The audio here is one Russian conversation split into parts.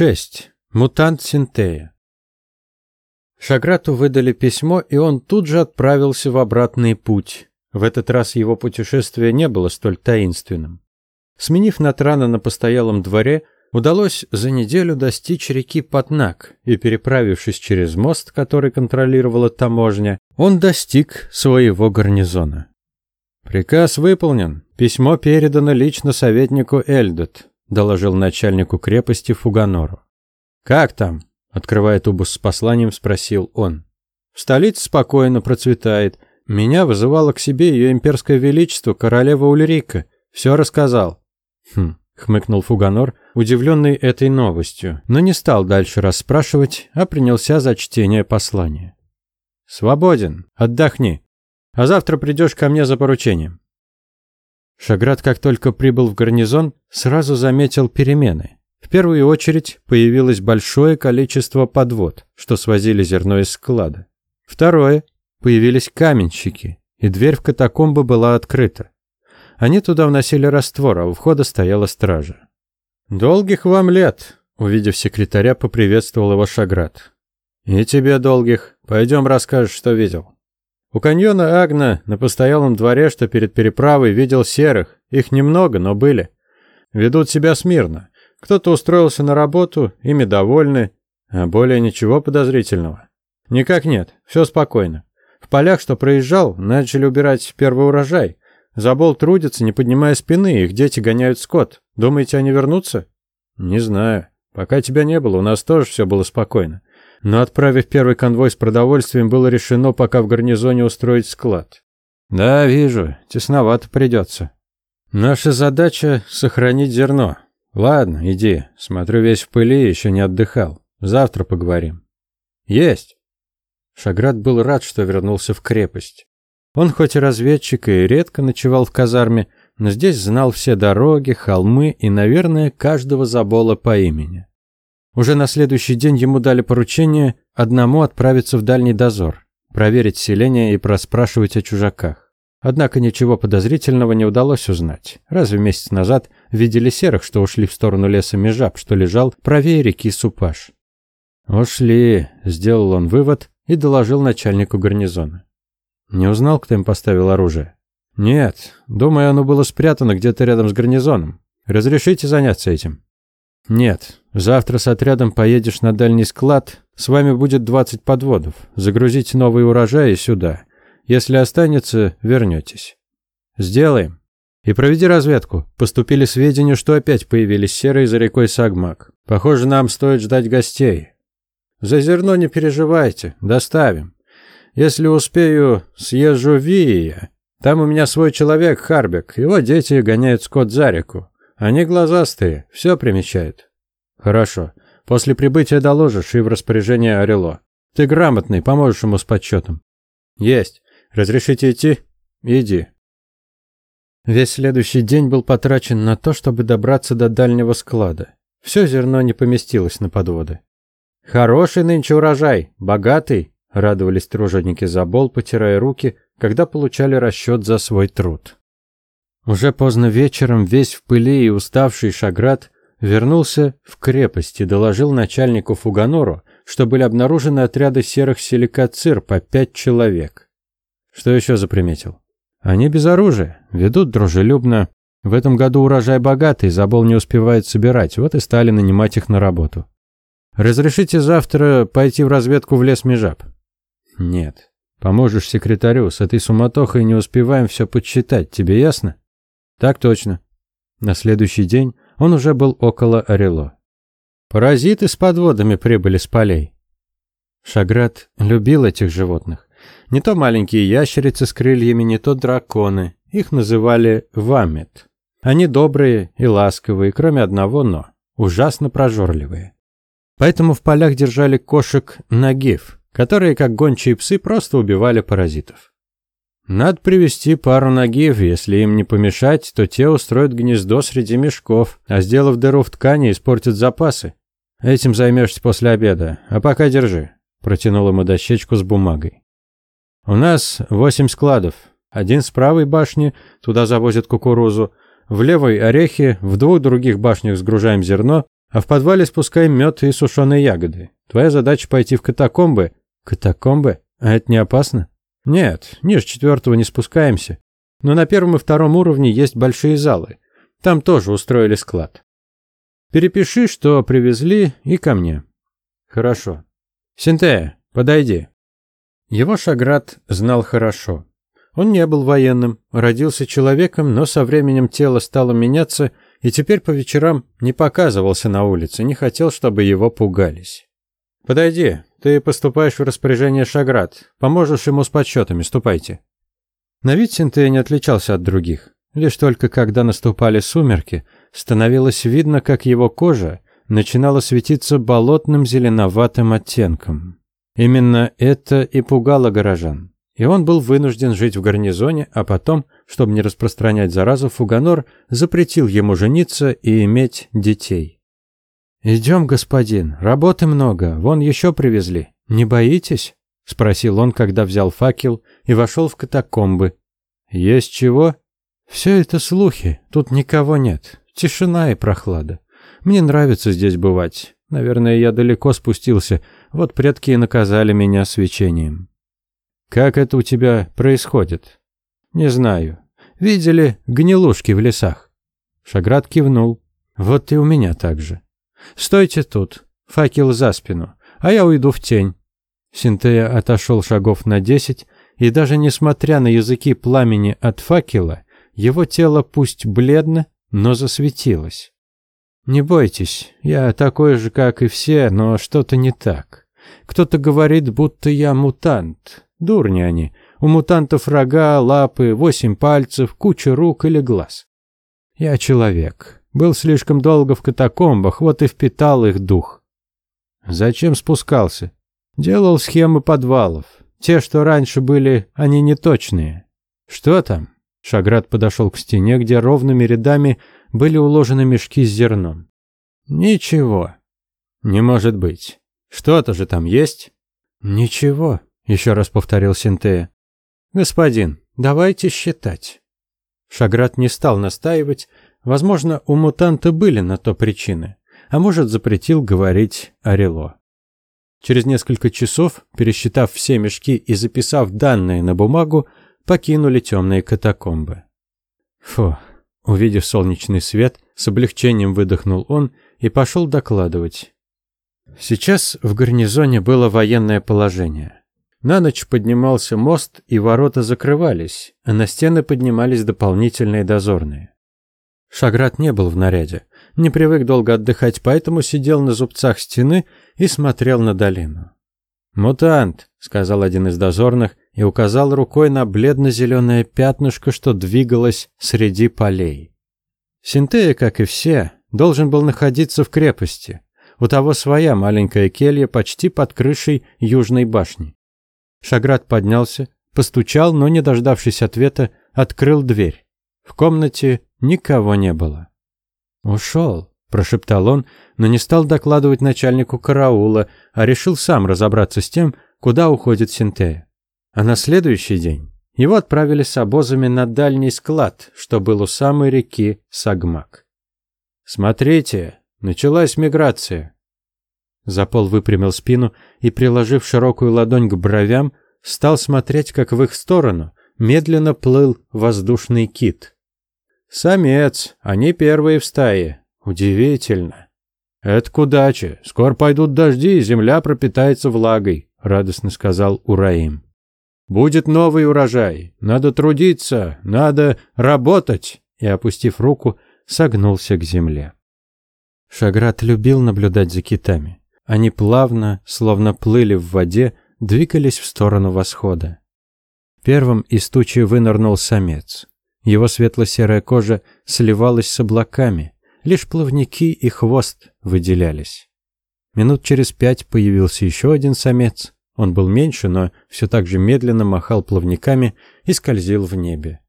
6. Мутант Синтея. Шаграту выдали письмо, и он тут же отправился в обратный путь. В этот раз его путешествие не было столь таинственным. Сменив Натрана на постоялом дворе, удалось за неделю достичь реки Патнак, и, переправившись через мост, который контролировала таможня, он достиг своего гарнизона. «Приказ выполнен. Письмо передано лично советнику Эльдот», доложил начальнику крепости Фуганору. «Как там?» – открывая тубус с посланием, спросил он. «В столице спокойно процветает. Меня вызывало к себе ее имперское величество, королева Ульрика. Все рассказал». «Хм», – хмыкнул Фуганор, удивленный этой новостью, но не стал дальше расспрашивать, а принялся за чтение послания. «Свободен. Отдохни. А завтра придешь ко мне за поручением». Шаград, как только прибыл в гарнизон, сразу заметил перемены. В первую очередь появилось большое количество подвод, что свозили зерно из склада. Второе появились каменщики, и дверь в катакомбы была открыта. Они туда вносили раствор, а у входа стояла стража. «Долгих вам лет!» Увидев секретаря, поприветствовал его Шаград. «И тебе долгих. Пойдем расскажешь, что видел». У каньона Агна на постоялом дворе, что перед переправой, видел серых. Их немного, но были. Ведут себя смирно. Кто-то устроился на работу, ими довольны, а более ничего подозрительного. Никак нет, все спокойно. В полях, что проезжал, начали убирать первый урожай. Забол трудится, не поднимая спины, их дети гоняют скот. Думаете, они вернутся? Не знаю. Пока тебя не было, у нас тоже все было спокойно. Но отправив первый конвой с продовольствием, было решено пока в гарнизоне устроить склад. Да, вижу, тесновато придется. Наша задача — сохранить зерно. Ладно, иди. Смотрю, весь в пыли, еще не отдыхал. Завтра поговорим. Есть. Шаград был рад, что вернулся в крепость. Он хоть и разведчик и редко ночевал в казарме, но здесь знал все дороги, холмы и, наверное, каждого забола по имени. Уже на следующий день ему дали поручение одному отправиться в дальний дозор, проверить селение и проспрашивать о чужаках. Однако ничего подозрительного не удалось узнать. Разве месяц назад видели серых, что ушли в сторону леса Межаб, что лежал правее реки Супаш? «Ушли», — сделал он вывод и доложил начальнику гарнизона. «Не узнал, кто им поставил оружие?» «Нет, думаю, оно было спрятано где-то рядом с гарнизоном. Разрешите заняться этим?» «Нет. Завтра с отрядом поедешь на дальний склад. С вами будет 20 подводов. Загрузите новый урожай и сюда. Если останется, вернетесь. Сделаем. И проведи разведку. Поступили сведения, что опять появились серые за рекой Сагмак. Похоже, нам стоит ждать гостей. За зерно не переживайте, доставим. Если успею, съезжу в Вия. Там у меня свой человек, Харбек. Его дети гоняют скот за реку. Они глазастые, все примечают. Хорошо. После прибытия доложишь и в распоряжение Орело. Ты грамотный, поможешь ему с подсчетом. Есть. Разрешите идти? Иди. Весь следующий день был потрачен на то, чтобы добраться до дальнего склада. Все зерно не поместилось на подводы. Хороший нынче урожай, богатый, радовались труженики Забол, потирая руки, когда получали расчет за свой труд. Уже поздно вечером, весь в пыли и уставший Шаград вернулся в крепость и доложил начальнику Фуганору, что были обнаружены отряды серых силикацир по пять человек. Что еще заприметил? Они без оружия, ведут дружелюбно. В этом году урожай богатый, забол не успевает собирать, вот и стали нанимать их на работу. Разрешите завтра пойти в разведку в лес Межаб? Нет. Поможешь секретарю, с этой суматохой не успеваем все подсчитать, тебе ясно? Так точно. На следующий день он уже был около Орело. Паразиты с подводами прибыли с полей. Шаград любил этих животных. Не то маленькие ящерицы с крыльями, не то драконы. Их называли вамет. Они добрые и ласковые, кроме одного «но». Ужасно прожорливые. Поэтому в полях держали кошек нагив, которые, как гончие псы, просто убивали паразитов. Надо привести пару нагив, если им не помешать, то те устроят гнездо среди мешков, а сделав дыру в ткани, испортят запасы. Этим займешься после обеда, а пока держи. Протянул ему дощечку с бумагой. У нас восемь складов. Один с правой башни, туда завозят кукурузу. В левой – орехи, в двух других башнях сгружаем зерно, А в подвале спускаем мед и сушеные ягоды. Твоя задача пойти в катакомбы. Катакомбы? А это не опасно? Нет, ниже четвертого не спускаемся. Но на первом и втором уровне есть большие залы. Там тоже устроили склад. Перепиши, что привезли, и ко мне. Хорошо. Синтея, подойди. Его Шаград знал хорошо. Он не был военным, родился человеком, но со временем тело стало меняться, и теперь по вечерам не показывался на улице, не хотел, чтобы его пугались. «Подойди, ты поступаешь в распоряжение Шаград, поможешь ему с подсчетами, ступайте». На вид Синтея не отличался от других. Лишь только когда наступали сумерки, становилось видно, как его кожа начинала светиться болотным зеленоватым оттенком. Именно это и пугало горожан. И он был вынужден жить в гарнизоне, а потом, чтобы не распространять заразу, Фуганор запретил ему жениться и иметь детей. «Идем, господин, работы много, вон еще привезли. Не боитесь?» – спросил он, когда взял факел и вошел в катакомбы. «Есть чего?» «Все это слухи, тут никого нет, тишина и прохлада. Мне нравится здесь бывать. Наверное, я далеко спустился, вот предки и наказали меня свечением». «Как это у тебя происходит?» «Не знаю. Видели гнилушки в лесах?» Шаград кивнул. «Вот и у меня так же. Стойте тут, факел за спину, а я уйду в тень». Синтея отошел шагов на десять, и даже несмотря на языки пламени от факела, его тело пусть бледно, но засветилось. «Не бойтесь, я такой же, как и все, но что-то не так. Кто-то говорит, будто я мутант, Дурни они. У мутантов рога, лапы, восемь пальцев, куча рук или глаз. Я человек. Был слишком долго в катакомбах, вот и впитал их дух. Зачем спускался? Делал схемы подвалов. Те, что раньше были, они неточные. Что там? Шаград подошел к стене, где ровными рядами были уложены мешки с зерном. Ничего. Не может быть. Что-то же там есть? Ничего еще раз повторил Синтея. Господин, давайте считать. Шаград не стал настаивать, возможно, у мутанта были на то причины, а может, запретил говорить Орело. Через несколько часов, пересчитав все мешки и записав данные на бумагу, покинули темные катакомбы. Фу, увидев солнечный свет, с облегчением выдохнул он и пошел докладывать. Сейчас в гарнизоне было военное положение. На ночь поднимался мост, и ворота закрывались, а на стены поднимались дополнительные дозорные. Шаград не был в наряде, не привык долго отдыхать, поэтому сидел на зубцах стены и смотрел на долину. «Мутант», — сказал один из дозорных и указал рукой на бледно-зеленое пятнышко, что двигалось среди полей. Синтея, как и все, должен был находиться в крепости. У того своя маленькая келья почти под крышей южной башни. Шаград поднялся, постучал, но, не дождавшись ответа, открыл дверь. В комнате никого не было. «Ушел», – прошептал он, но не стал докладывать начальнику караула, а решил сам разобраться с тем, куда уходит Синтея. А на следующий день его отправили с обозами на дальний склад, что был у самой реки Сагмак. «Смотрите, началась миграция», Запол выпрямил спину и, приложив широкую ладонь к бровям, стал смотреть, как в их сторону медленно плыл воздушный кит. «Самец, они первые в стае. Удивительно». «Это к удаче. Скоро пойдут дожди, и земля пропитается влагой», — радостно сказал Ураим. «Будет новый урожай. Надо трудиться, надо работать». И, опустив руку, согнулся к земле. Шаграт любил наблюдать за китами. Они плавно, словно плыли в воде, двигались в сторону восхода. Первым из тучи вынырнул самец. Его светло-серая кожа сливалась с облаками, лишь плавники и хвост выделялись. Минут через пять появился еще один самец. Он был меньше, но все так же медленно махал плавниками и скользил в небе.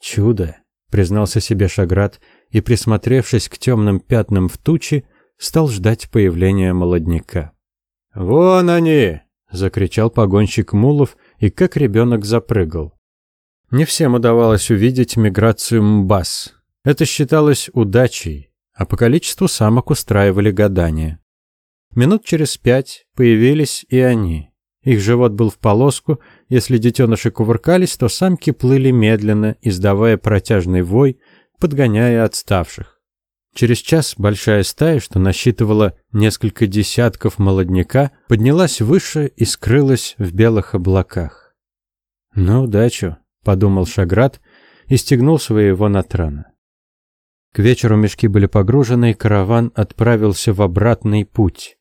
«Чудо!» — признался себе Шаград и, присмотревшись к темным пятнам в туче, стал ждать появления молодняка. «Вон они!» – закричал погонщик Мулов и как ребенок запрыгал. Не всем удавалось увидеть миграцию Мбас. Это считалось удачей. а по количеству самок устраивали гадания. Минут через пять появились и они. Их живот был в полоску, если детеныши кувыркались, то самки плыли медленно, издавая протяжный вой, подгоняя отставших. Через час большая стая, что насчитывала несколько десятков молодняка, поднялась выше и скрылась в белых облаках. «Ну, удачу», — подумал Шаград и стегнул своего натрана. К вечеру мешки были погружены, и караван отправился в обратный путь.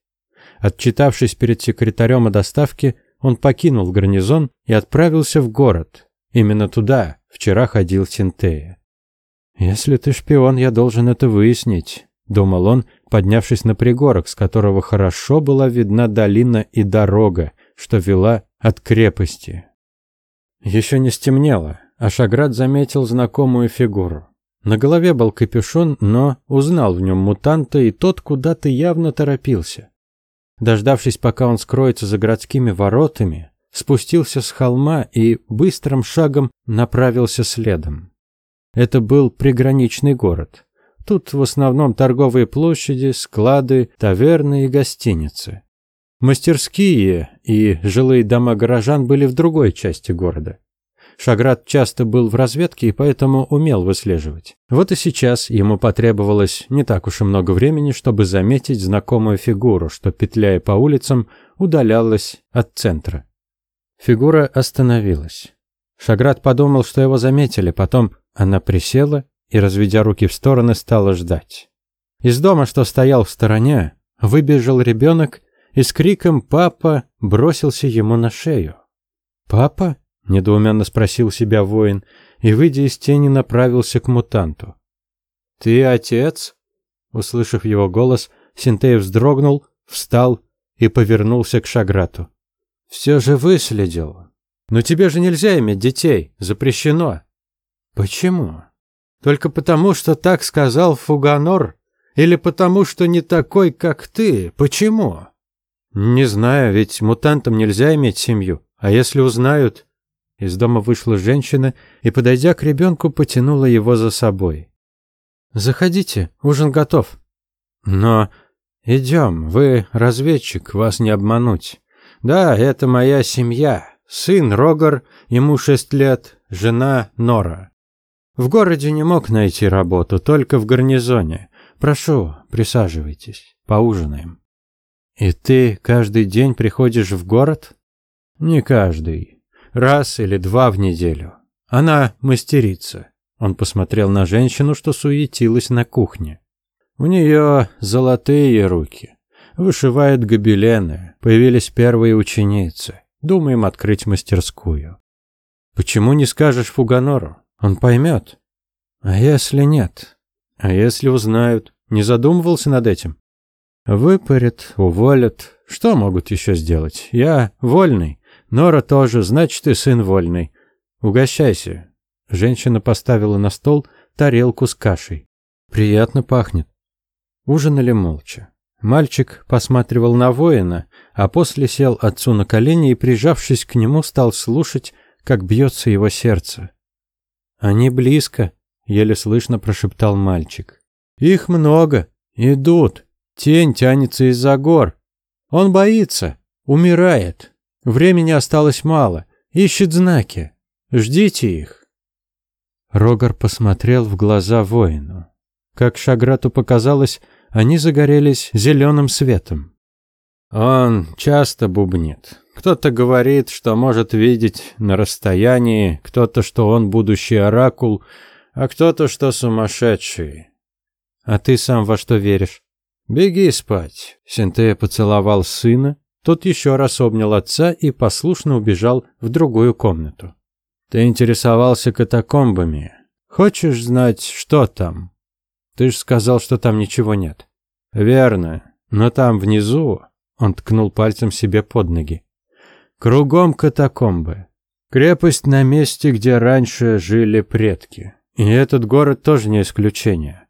Отчитавшись перед секретарем о доставке, он покинул гарнизон и отправился в город. Именно туда вчера ходил Синтея. «Если ты шпион, я должен это выяснить», — думал он, поднявшись на пригорок, с которого хорошо была видна долина и дорога, что вела от крепости. Еще не стемнело, а Шаград заметил знакомую фигуру. На голове был капюшон, но узнал в нем мутанта, и тот куда-то явно торопился. Дождавшись, пока он скроется за городскими воротами, спустился с холма и быстрым шагом направился следом. Это был приграничный город. Тут в основном торговые площади, склады, таверны и гостиницы. Мастерские и жилые дома горожан были в другой части города. Шаград часто был в разведке и поэтому умел выслеживать. Вот и сейчас ему потребовалось не так уж и много времени, чтобы заметить знакомую фигуру, что, петляя по улицам, удалялась от центра. Фигура остановилась. Шаград подумал, что его заметили, потом она присела и, разведя руки в стороны, стала ждать. Из дома, что стоял в стороне, выбежал ребенок и с криком «Папа!» бросился ему на шею. «Папа?» – недоуменно спросил себя воин и, выйдя из тени, направился к мутанту. «Ты отец?» Услышав его голос, Синтей вздрогнул, встал и повернулся к Шаграту. «Все же выследил. Но тебе же нельзя иметь детей, запрещено». «Почему?» «Только потому, что так сказал Фуганор? Или потому, что не такой, как ты? Почему?» «Не знаю, ведь мутантам нельзя иметь семью. А если узнают, из дома вышла женщина и, подойдя к ребенку, потянула его за собой. «Заходите, ужин готов». «Но...» «Идем, вы разведчик, вас не обмануть. Да, это моя семья. Сын Рогар, ему шесть лет, жена Нора. В городе не мог найти работу, только в гарнизоне. Прошу, присаживайтесь, поужинаем». «И ты каждый день приходишь в город?» «Не каждый раз или два в неделю. Она мастерица. Он посмотрел на женщину, что суетилась на кухне. У нее золотые руки. Вышивает гобелены. Появились первые ученицы. Думаем открыть мастерскую. Почему не скажешь Фуганору? Он поймет. А если нет? А если узнают? Не задумывался над этим? Выпарят, уволят. Что могут еще сделать? Я вольный. Нора тоже, значит, и сын вольный. Угощайся. Женщина поставила на стол тарелку с кашей. Приятно пахнет. Ужинали молча. Мальчик посматривал на воина, а после сел отцу на колени и, прижавшись к нему, стал слушать, как бьется его сердце. «Они близко», — еле слышно прошептал мальчик. «Их много. Идут. Тень тянется из-за гор. Он боится. Умирает. Времени осталось мало. Ищет знаки. Ждите их. Рогар посмотрел в глаза воину. Как Шаграту показалось, они загорелись зеленым светом. Он часто бубнит. Кто-то говорит, что может видеть на расстоянии, кто-то, что он будущий оракул, а кто-то, что сумасшедший. А ты сам во что веришь? Беги спать. Синтея поцеловал сына, тот еще раз обнял отца и послушно убежал в другую комнату. «Ты интересовался катакомбами. Хочешь знать, что там?» «Ты же сказал, что там ничего нет». «Верно. Но там внизу...» Он ткнул пальцем себе под ноги. «Кругом катакомбы. Крепость на месте, где раньше жили предки. И этот город тоже не исключение.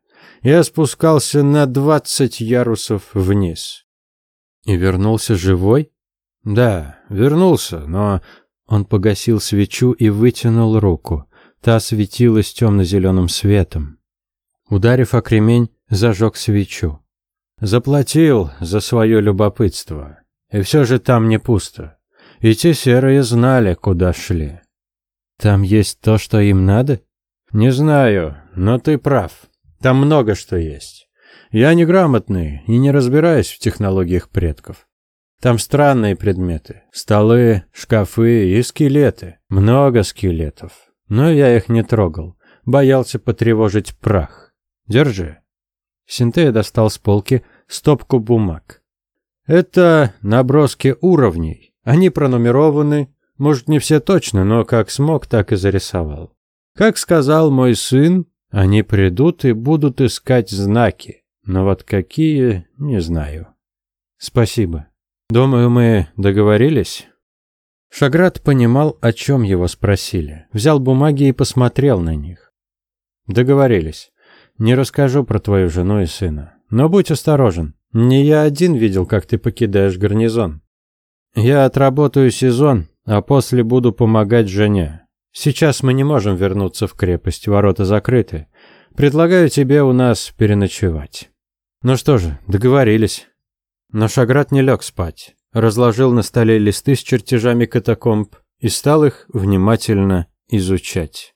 Я спускался на двадцать ярусов вниз. И вернулся живой? Да, вернулся, но он погасил свечу и вытянул руку. Та светилась темно-зеленым светом. Ударив о кремень, зажег свечу. Заплатил за свое любопытство. И все же там не пусто. И те серые знали, куда шли. Там есть то, что им надо? Не знаю, но ты прав. Там много что есть. Я неграмотный и не разбираюсь в технологиях предков. Там странные предметы. Столы, шкафы и скелеты. Много скелетов. Но я их не трогал. Боялся потревожить прах. Держи. Синтея достал с полки стопку бумаг. Это наброски уровней. Они пронумерованы. Может, не все точно, но как смог, так и зарисовал. Как сказал мой сын, они придут и будут искать знаки. Но вот какие, не знаю. Спасибо. Думаю, мы договорились. Шаград понимал, о чем его спросили. Взял бумаги и посмотрел на них. Договорились. Не расскажу про твою жену и сына. Но будь осторожен. Не я один видел, как ты покидаешь гарнизон. Я отработаю сезон, а после буду помогать жене. Сейчас мы не можем вернуться в крепость, ворота закрыты. Предлагаю тебе у нас переночевать. Ну что же, договорились. Но Шаграт не лег спать. Разложил на столе листы с чертежами катакомб и стал их внимательно изучать.